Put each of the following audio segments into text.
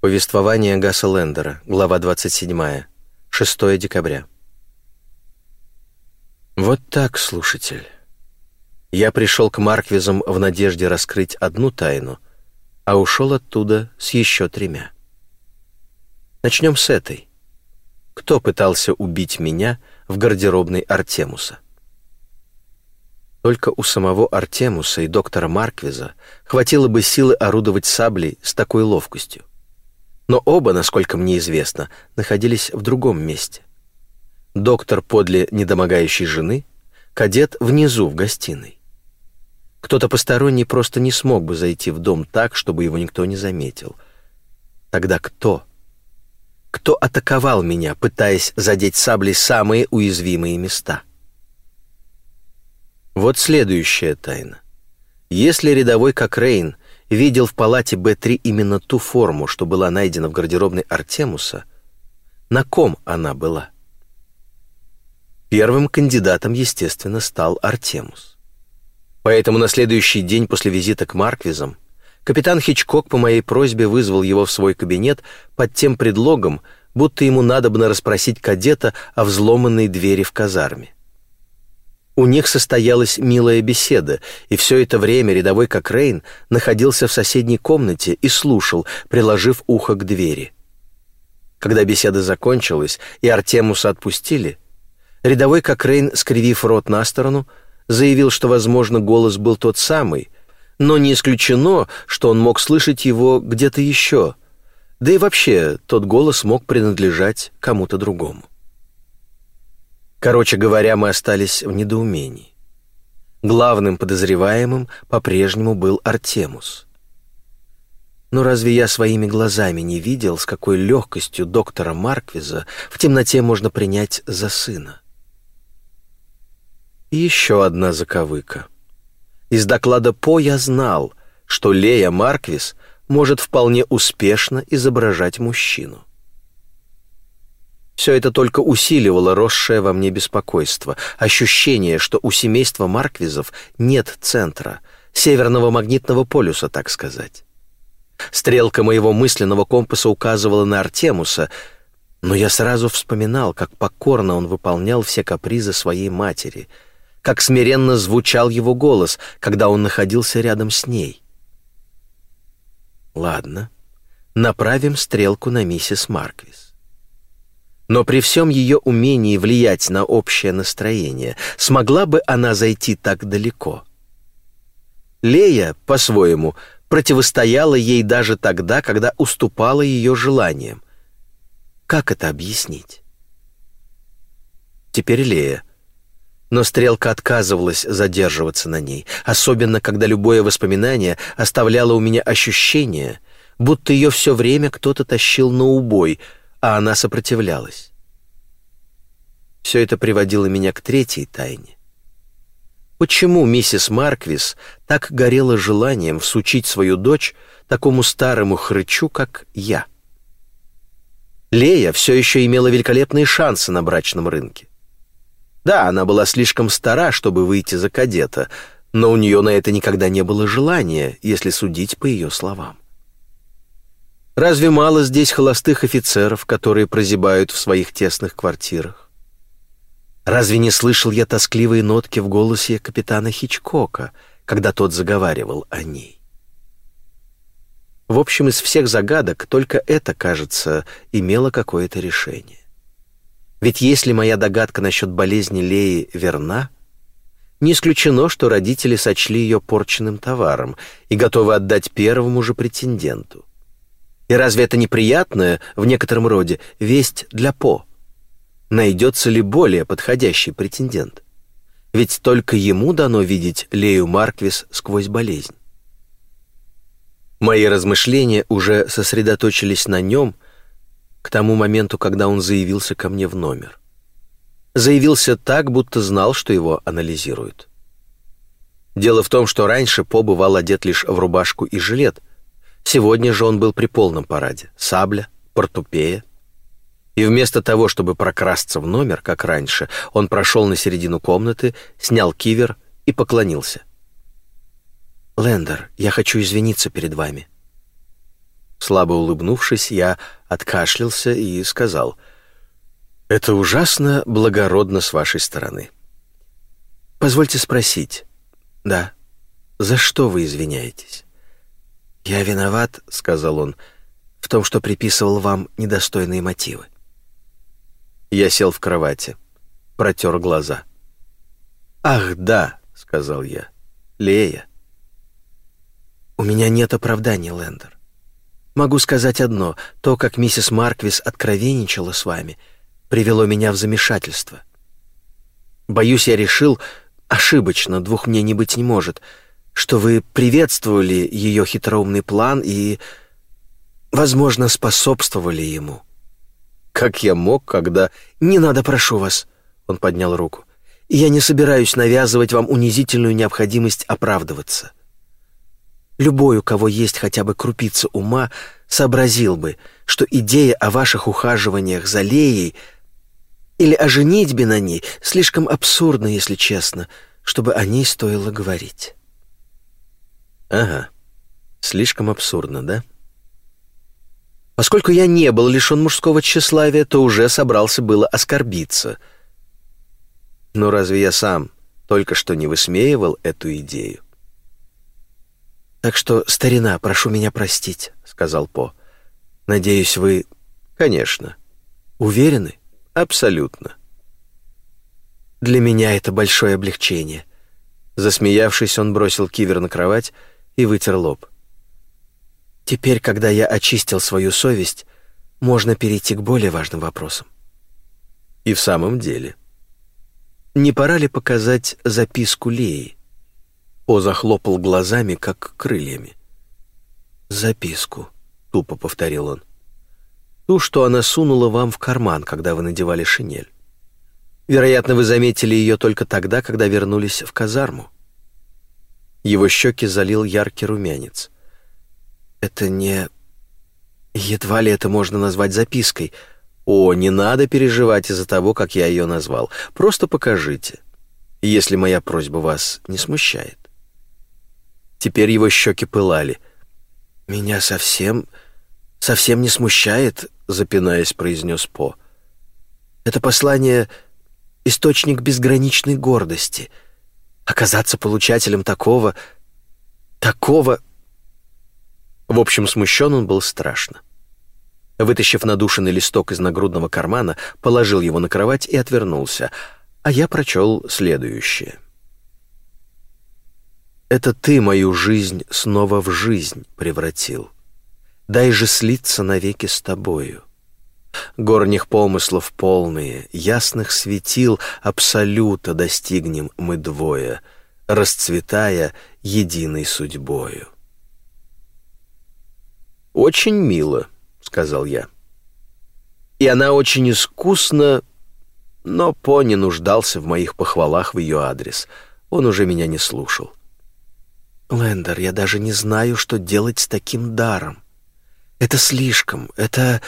Повествование Гасса Лендера, глава 27, 6 декабря. Вот так, слушатель. Я пришел к Марквизам в надежде раскрыть одну тайну, а ушел оттуда с еще тремя. Начнем с этой. Кто пытался убить меня в гардеробной Артемуса? Только у самого Артемуса и доктора Марквиза хватило бы силы орудовать саблей с такой ловкостью. Но оба, насколько мне известно, находились в другом месте. Доктор подле недомогающей жены, кадет внизу в гостиной. Кто-то посторонний просто не смог бы зайти в дом так, чтобы его никто не заметил. Тогда кто? Кто атаковал меня, пытаясь задеть саблей самые уязвимые места? Вот следующая тайна. Если рядовой Кокрейн видел в палате Б3 именно ту форму, что была найдена в гардеробной Артемуса, на ком она была? Первым кандидатом, естественно, стал Артемус. Поэтому на следующий день после визита к Марквизам капитан Хичкок по моей просьбе вызвал его в свой кабинет под тем предлогом, будто ему надобно расспросить кадета о взломанной двери в казарме. У них состоялась милая беседа, и все это время рядовой Кокрейн находился в соседней комнате и слушал, приложив ухо к двери. Когда беседа закончилась и Артемуса отпустили, рядовой Кокрейн, скривив рот на сторону, заявил, что, возможно, голос был тот самый, но не исключено, что он мог слышать его где-то еще, да и вообще тот голос мог принадлежать кому-то другому. Короче говоря, мы остались в недоумении. Главным подозреваемым по-прежнему был Артемус. Но разве я своими глазами не видел, с какой легкостью доктора Марквиза в темноте можно принять за сына? И еще одна заковыка. Из доклада По я знал, что Лея Марквиз может вполне успешно изображать мужчину. Все это только усиливало росшее во мне беспокойство, ощущение, что у семейства Марквизов нет центра, северного магнитного полюса, так сказать. Стрелка моего мысленного компаса указывала на Артемуса, но я сразу вспоминал, как покорно он выполнял все капризы своей матери, как смиренно звучал его голос, когда он находился рядом с ней. Ладно, направим стрелку на миссис Марквиз. Но при всем ее умении влиять на общее настроение, смогла бы она зайти так далеко? Лея, по-своему, противостояла ей даже тогда, когда уступала ее желаниям. Как это объяснить? Теперь Лея. Но стрелка отказывалась задерживаться на ней, особенно когда любое воспоминание оставляло у меня ощущение, будто ее все время кто-то тащил на убой — а она сопротивлялась. Все это приводило меня к третьей тайне. Почему миссис Марквис так горела желанием всучить свою дочь такому старому хрычу, как я? Лея все еще имела великолепные шансы на брачном рынке. Да, она была слишком стара, чтобы выйти за кадета, но у нее на это никогда не было желания, если судить по ее словам. Разве мало здесь холостых офицеров, которые прозябают в своих тесных квартирах? Разве не слышал я тоскливые нотки в голосе капитана Хичкока, когда тот заговаривал о ней? В общем, из всех загадок только это, кажется, имело какое-то решение. Ведь если моя догадка насчет болезни Леи верна, не исключено, что родители сочли ее порченным товаром и готовы отдать первому же претенденту. И разве это неприятная, в некотором роде, весть для По? Найдется ли более подходящий претендент? Ведь только ему дано видеть Лею Марквис сквозь болезнь. Мои размышления уже сосредоточились на нем к тому моменту, когда он заявился ко мне в номер. Заявился так, будто знал, что его анализируют. Дело в том, что раньше По бывал одет лишь в рубашку и жилет, Сегодня же он был при полном параде. Сабля, портупея. И вместо того, чтобы прокрасться в номер, как раньше, он прошел на середину комнаты, снял кивер и поклонился. «Лендер, я хочу извиниться перед вами». Слабо улыбнувшись, я откашлялся и сказал, «Это ужасно благородно с вашей стороны. Позвольте спросить, да, за что вы извиняетесь?» «Я виноват», — сказал он, — «в том, что приписывал вам недостойные мотивы». Я сел в кровати, протер глаза. «Ах, да», — сказал я, — «Лея». «У меня нет оправданий, Лендер. Могу сказать одно. То, как миссис Марквис откровенничала с вами, привело меня в замешательство. Боюсь, я решил, ошибочно, двух мне не быть не может, что вы приветствовали ее хитроумный план и, возможно, способствовали ему. Как я мог, когда... «Не надо, прошу вас!» Он поднял руку. «Я не собираюсь навязывать вам унизительную необходимость оправдываться. Любой, у кого есть хотя бы крупица ума, сообразил бы, что идея о ваших ухаживаниях за Леей или о женитьбе на ней слишком абсурдна, если честно, чтобы о ней стоило говорить». «Ага, слишком абсурдно, да?» Поскольку я не был лишен мужского тщеславия, то уже собрался было оскорбиться. Но разве я сам только что не высмеивал эту идею? «Так что, старина, прошу меня простить», — сказал По. «Надеюсь, вы...» «Конечно». «Уверены?» «Абсолютно». «Для меня это большое облегчение». Засмеявшись, он бросил кивер на кровать и вытер лоб. Теперь, когда я очистил свою совесть, можно перейти к более важным вопросам. И в самом деле, не пора ли показать записку Леи? О захлопал глазами, как крыльями. «Записку», — тупо повторил он. «Ту, что она сунула вам в карман, когда вы надевали шинель. Вероятно, вы заметили ее только тогда, когда вернулись в казарму». Его щеки залил яркий румянец. Это не... Едва ли это можно назвать запиской. О, не надо переживать из-за того, как я ее назвал. Просто покажите, если моя просьба вас не смущает. Теперь его щеки пылали. «Меня совсем... совсем не смущает», — запинаясь, произнес По. «Это послание — источник безграничной гордости. Оказаться получателем такого... такого... В общем, смущен он был страшно. Вытащив надушенный листок из нагрудного кармана, положил его на кровать и отвернулся, а я прочел следующее. «Это ты мою жизнь снова в жизнь превратил. Дай же слиться навеки с тобою. Горних помыслов полные, ясных светил абсолюта достигнем мы двое, расцветая единой судьбою». «Очень мило», — сказал я. И она очень искусно, но По не нуждался в моих похвалах в ее адрес. Он уже меня не слушал. «Лендер, я даже не знаю, что делать с таким даром. Это слишком, это...»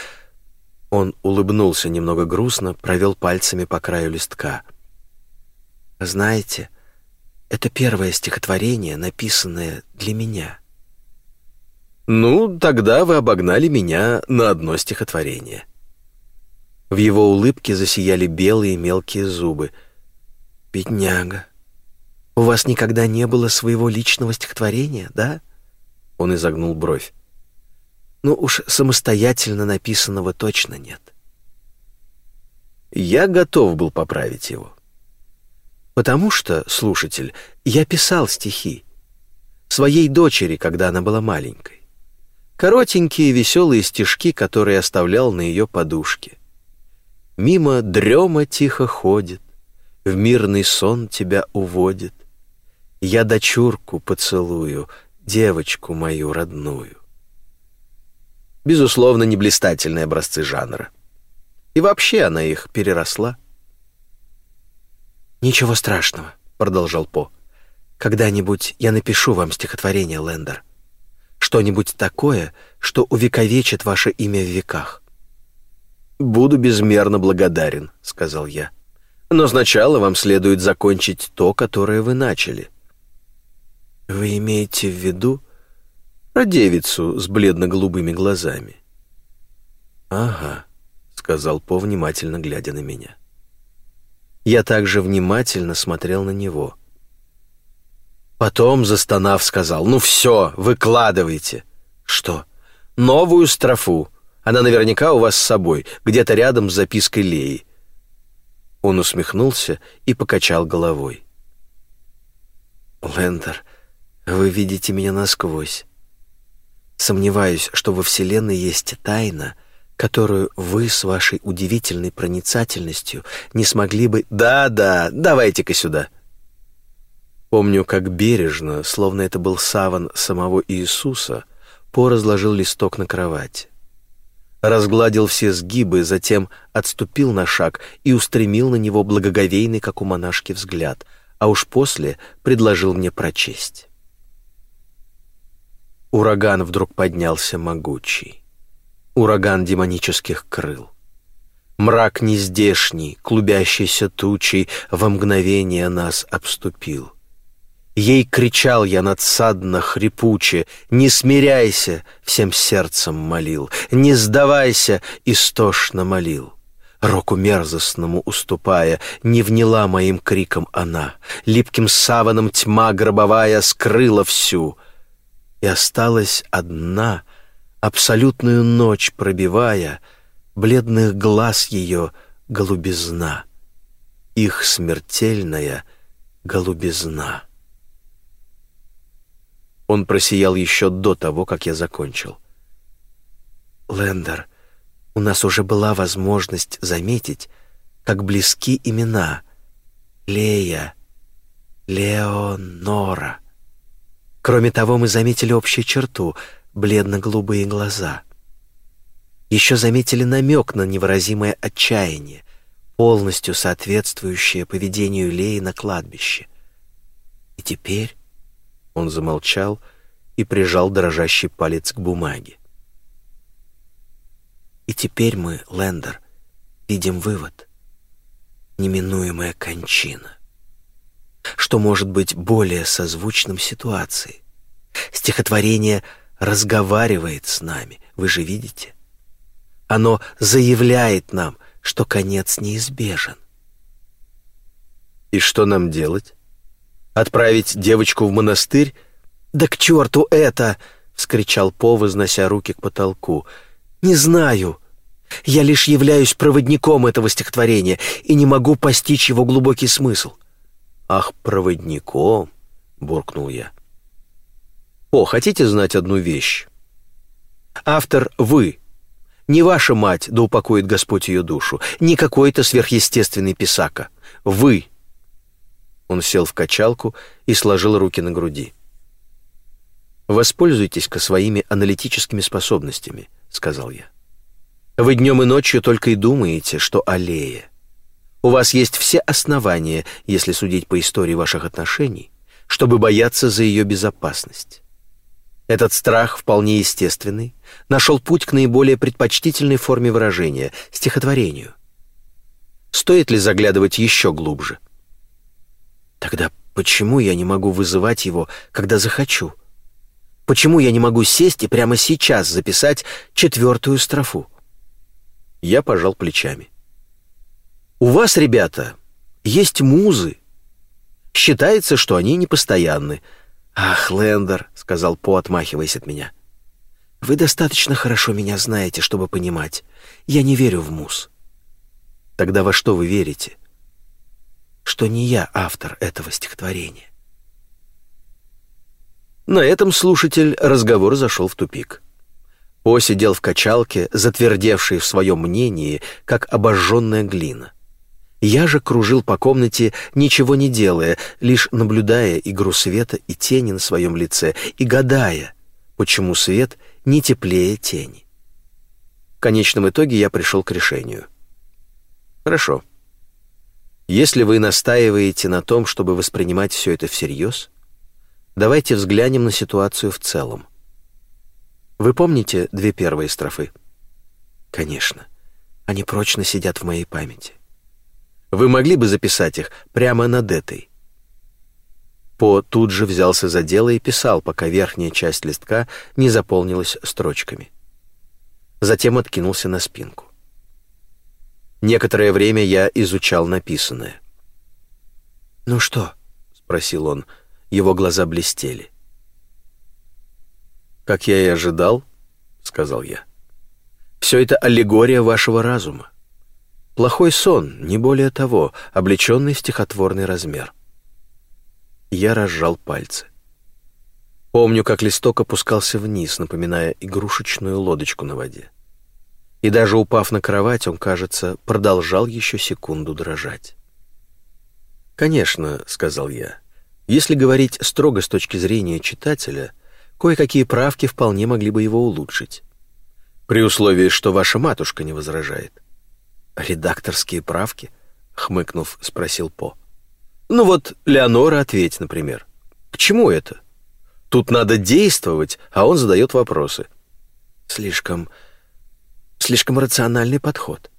Он улыбнулся немного грустно, провел пальцами по краю листка. «Знаете, это первое стихотворение, написанное для меня». «Ну, тогда вы обогнали меня на одно стихотворение». В его улыбке засияли белые мелкие зубы. «Бедняга, у вас никогда не было своего личного стихотворения, да?» Он изогнул бровь. «Ну уж самостоятельно написанного точно нет». Я готов был поправить его. Потому что, слушатель, я писал стихи своей дочери, когда она была маленькой. Коротенькие веселые стишки, которые оставлял на ее подушке. Мимо дрема тихо ходит, В мирный сон тебя уводит. Я дочурку поцелую, Девочку мою родную. Безусловно, не блистательные образцы жанра. И вообще она их переросла. «Ничего страшного», — продолжал По. «Когда-нибудь я напишу вам стихотворение, Лендер что-нибудь такое, что увековечит ваше имя в веках». «Буду безмерно благодарен», — сказал я. «Но сначала вам следует закончить то, которое вы начали». «Вы имеете в виду?» Про девицу с бледно-голубыми глазами. «Ага», — сказал По, внимательно глядя на меня. Я также внимательно смотрел на него. Потом, застонав, сказал, «Ну все, выкладывайте». «Что?» «Новую строфу. Она наверняка у вас с собой, где-то рядом с запиской Леи». Он усмехнулся и покачал головой. «Лендер, вы видите меня насквозь. Сомневаюсь, что во Вселенной есть тайна, которую вы с вашей удивительной проницательностью не смогли бы... Да-да, давайте-ка сюда». Помню, как бережно, словно это был саван самого Иисуса, По разложил листок на кровать. Разгладил все сгибы, затем отступил на шаг и устремил на него благоговейный, как у монашки, взгляд, а уж после предложил мне прочесть. Ураган вдруг поднялся могучий. Ураган демонических крыл. Мрак нездешний, клубящийся тучей, во мгновение нас обступил — Ей кричал я надсадно, хрипуче, «Не смиряйся!» — всем сердцем молил, «Не сдавайся!» — истошно молил. Року мерзостному уступая, Не вняла моим криком она, Липким саваном тьма гробовая Скрыла всю, и осталась одна, Абсолютную ночь пробивая, Бледных глаз ее голубизна, Их смертельная голубизна. Он просиял еще до того, как я закончил. «Лендер, у нас уже была возможность заметить, как близки имена Лея, Леонора. Кроме того, мы заметили общую черту — бледно-голубые глаза. Еще заметили намек на невыразимое отчаяние, полностью соответствующее поведению Леи на кладбище. И теперь он замолчал и прижал дрожащий палец к бумаге. И теперь мы, Лендер, видим вывод. Неминуемая кончина. Что может быть более созвучным ситуации? Стихотворение разговаривает с нами, вы же видите? Оно заявляет нам, что конец неизбежен. И что нам делать? Отправить девочку в монастырь? Да к черту это! вскричал По, вознося руки к потолку. Не знаю. Я лишь являюсь проводником этого стихотворения и не могу постичь его глубокий смысл. Ах, проводником, буркнул я. О, хотите знать одну вещь? Автор вы. Не ваша мать, да упокоит Господь ее душу, не какой-то сверхъестественный писака. Вы он сел в качалку и сложил руки на груди. «Воспользуйтесь-ка своими аналитическими способностями», — сказал я. «Вы днем и ночью только и думаете, что аллея. У вас есть все основания, если судить по истории ваших отношений, чтобы бояться за ее безопасность. Этот страх, вполне естественный, нашел путь к наиболее предпочтительной форме выражения — стихотворению. Стоит ли заглядывать еще глубже? Тогда почему я не могу вызывать его, когда захочу? Почему я не могу сесть и прямо сейчас записать четвертую строфу? Я пожал плечами. У вас, ребята, есть музы. Считается, что они непостоянны. Ах, Лендер, сказал По, отмахиваясь от меня. Вы достаточно хорошо меня знаете, чтобы понимать. Я не верю в муз. Тогда во что вы верите? что не я автор этого стихотворения. На этом слушатель разговор зашел в тупик. О сидел в качалке, затвердевший в своем мнении, как обожженная глина. Я же кружил по комнате, ничего не делая, лишь наблюдая игру света и тени на своем лице и гадая, почему свет не теплее тени. В конечном итоге я пришел к решению. Хорошо. Если вы настаиваете на том, чтобы воспринимать все это всерьез, давайте взглянем на ситуацию в целом. Вы помните две первые строфы? Конечно. Они прочно сидят в моей памяти. Вы могли бы записать их прямо над этой? По тут же взялся за дело и писал, пока верхняя часть листка не заполнилась строчками. Затем откинулся на спинку. Некоторое время я изучал написанное. «Ну что?» — спросил он. Его глаза блестели. «Как я и ожидал», — сказал я. «Все это аллегория вашего разума. Плохой сон, не более того, облеченный стихотворный размер. Я разжал пальцы. Помню, как листок опускался вниз, напоминая игрушечную лодочку на воде. И даже упав на кровать, он, кажется, продолжал еще секунду дрожать. «Конечно», — сказал я, — «если говорить строго с точки зрения читателя, кое-какие правки вполне могли бы его улучшить. При условии, что ваша матушка не возражает». «Редакторские правки?» — хмыкнув, спросил По. «Ну вот, Леонора ответь, например. К чему это? Тут надо действовать, а он задает вопросы». «Слишком... слишком рациональный подход».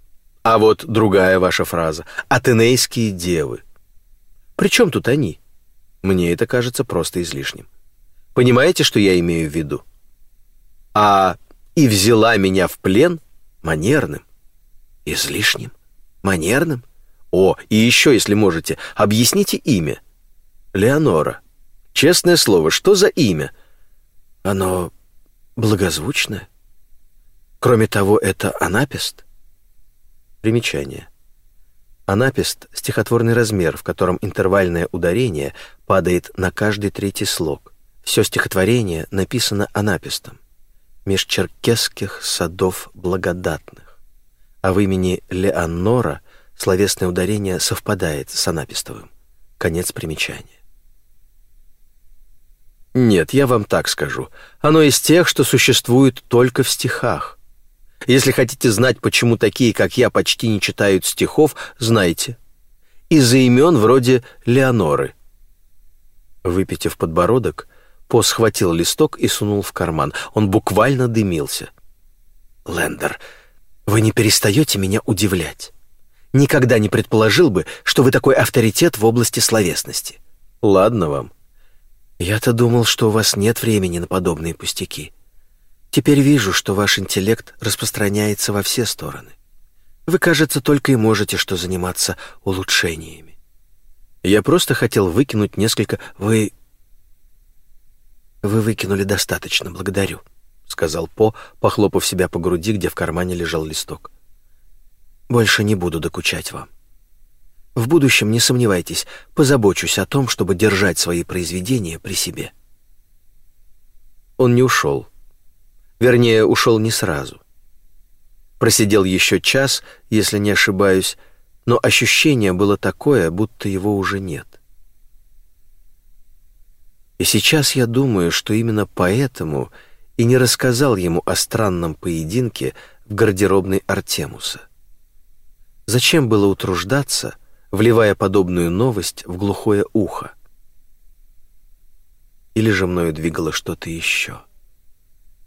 А вот другая ваша фраза «Атенейские девы». При чем тут они? Мне это кажется просто излишним. Понимаете, что я имею в виду? А «и взяла меня в плен» манерным. Излишним? Манерным? О, и еще, если можете, объясните имя. Леонора. Честное слово, что за имя? Оно благозвучное. Кроме того, это анапест. Примечание. Анапест — стихотворный размер, в котором интервальное ударение падает на каждый третий слог. Все стихотворение написано анапестом. Меж черкесских садов благодатных а в имени Леонора словесное ударение совпадает с анапистовым. Конец примечания. Нет, я вам так скажу. Оно из тех, что существует только в стихах. Если хотите знать, почему такие, как я, почти не читают стихов, знайте. Из-за имен вроде Леоноры. Выпитив подбородок, По схватил листок и сунул в карман. Он буквально дымился. «Лендер, вы не перестаете меня удивлять. Никогда не предположил бы, что вы такой авторитет в области словесности. Ладно вам. Я-то думал, что у вас нет времени на подобные пустяки. Теперь вижу, что ваш интеллект распространяется во все стороны. Вы, кажется, только и можете что заниматься улучшениями. Я просто хотел выкинуть несколько... Вы... Вы выкинули достаточно, благодарю сказал По, похлопав себя по груди, где в кармане лежал листок. Больше не буду докучать вам. В будущем, не сомневайтесь, позабочусь о том, чтобы держать свои произведения при себе. Он не ушел. Вернее, ушел не сразу. Просидел еще час, если не ошибаюсь, но ощущение было такое, будто его уже нет. И сейчас я думаю, что именно поэтому и не рассказал ему о странном поединке в гардеробной Артемуса. Зачем было утруждаться, вливая подобную новость в глухое ухо? Или же мною двигало что-то еще?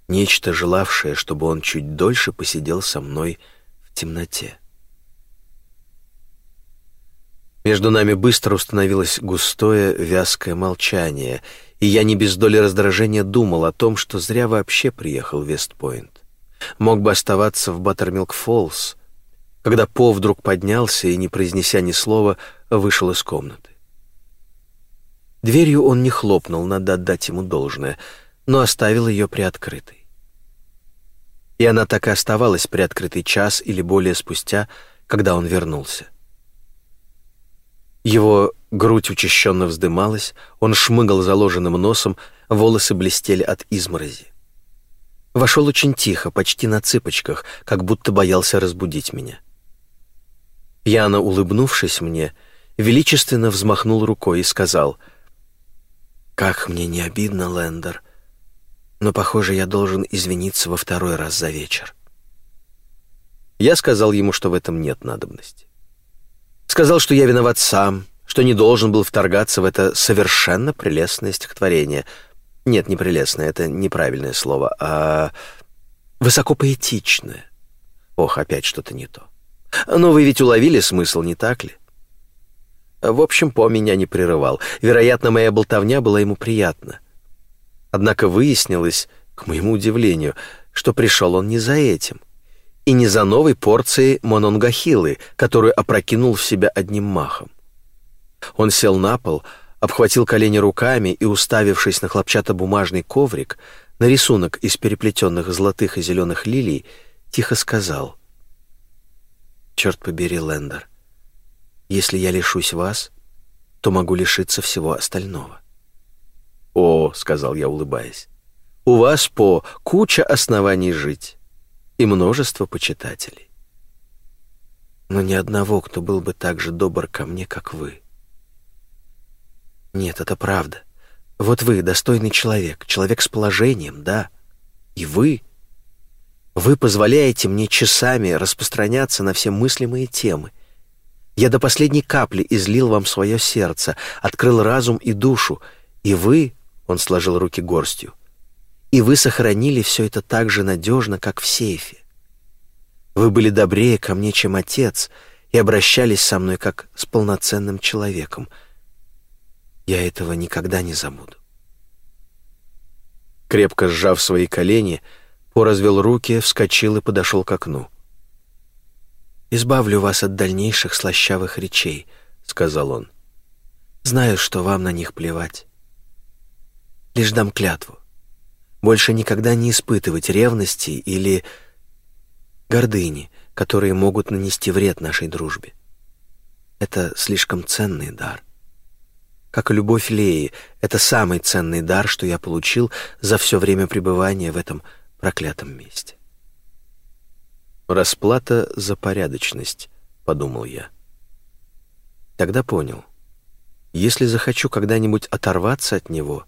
Нечто, желавшее, чтобы он чуть дольше посидел со мной в темноте. Между нами быстро установилось густое, вязкое молчание, и я не без доли раздражения думал о том, что зря вообще приехал в Вестпойнт. Мог бы оставаться в Баттермилк-Фоллс, когда По вдруг поднялся и, не произнеся ни слова, вышел из комнаты. Дверью он не хлопнул, надо отдать ему должное, но оставил ее приоткрытой. И она так и оставалась приоткрытой час или более спустя, когда он вернулся. Его грудь учащенно вздымалась, он шмыгал заложенным носом, волосы блестели от изморози. Вошел очень тихо, почти на цыпочках, как будто боялся разбудить меня. Пьяно улыбнувшись мне, величественно взмахнул рукой и сказал, «Как мне не обидно, Лендер, но, похоже, я должен извиниться во второй раз за вечер». Я сказал ему, что в этом нет надобности. Сказал, что я виноват сам, что не должен был вторгаться в это совершенно прелестное стихотворение. Нет, не прелестное, это неправильное слово, а высокопоэтичное. Ох, опять что-то не то. Но вы ведь уловили смысл, не так ли? В общем, По меня не прерывал. Вероятно, моя болтовня была ему приятна. Однако выяснилось, к моему удивлению, что пришел он не за этим. И не за новой порцией мононгахилы, которую опрокинул в себя одним махом. Он сел на пол, обхватил колени руками и, уставившись на хлопчатобумажный коврик, на рисунок из переплетенных золотых и зеленых лилий, тихо сказал. «Черт побери, Лендер, если я лишусь вас, то могу лишиться всего остального». «О», — сказал я, улыбаясь, — «у вас по куча оснований жить и множество почитателей. Но ни одного, кто был бы так же добр ко мне, как вы. Нет, это правда. Вот вы достойный человек, человек с положением, да. И вы... Вы позволяете мне часами распространяться на все мыслимые темы. Я до последней капли излил вам свое сердце, открыл разум и душу, и вы, — он сложил руки горстью, — и вы сохранили все это так же надежно, как в сейфе. Вы были добрее ко мне, чем отец, и обращались со мной как с полноценным человеком — я этого никогда не забуду. Крепко сжав свои колени, По развел руки, вскочил и подошел к окну. «Избавлю вас от дальнейших слащавых речей», — сказал он. «Знаю, что вам на них плевать. Лишь дам клятву. Больше никогда не испытывать ревности или гордыни, которые могут нанести вред нашей дружбе. Это слишком ценный дар» как и любовь Леи. Это самый ценный дар, что я получил за все время пребывания в этом проклятом месте. «Расплата за порядочность», — подумал я. Тогда понял. Если захочу когда-нибудь оторваться от него,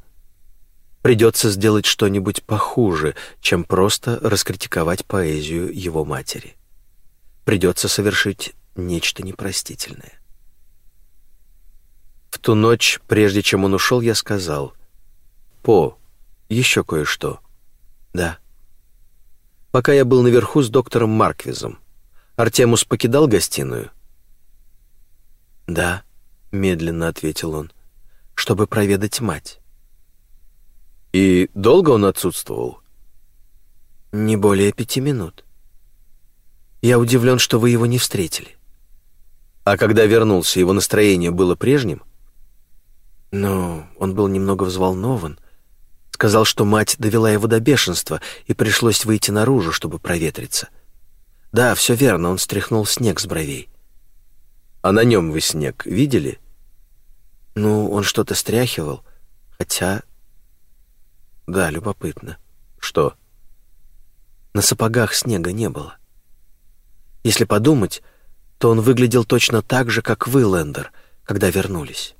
придется сделать что-нибудь похуже, чем просто раскритиковать поэзию его матери. Придется совершить нечто непростительное. В ту ночь, прежде чем он ушел, я сказал, «По, еще кое-что». «Да». Пока я был наверху с доктором Марквизом, Артемус покидал гостиную? «Да», — медленно ответил он, — «чтобы проведать мать». «И долго он отсутствовал?» «Не более пяти минут». «Я удивлен, что вы его не встретили». «А когда вернулся, его настроение было прежним?» Но он был немного взволнован. Сказал, что мать довела его до бешенства, и пришлось выйти наружу, чтобы проветриться. Да, все верно, он стряхнул снег с бровей. А на нем вы снег видели? Ну, он что-то стряхивал, хотя... Да, любопытно. Что? На сапогах снега не было. Если подумать, то он выглядел точно так же, как вы, Лендер, когда вернулись.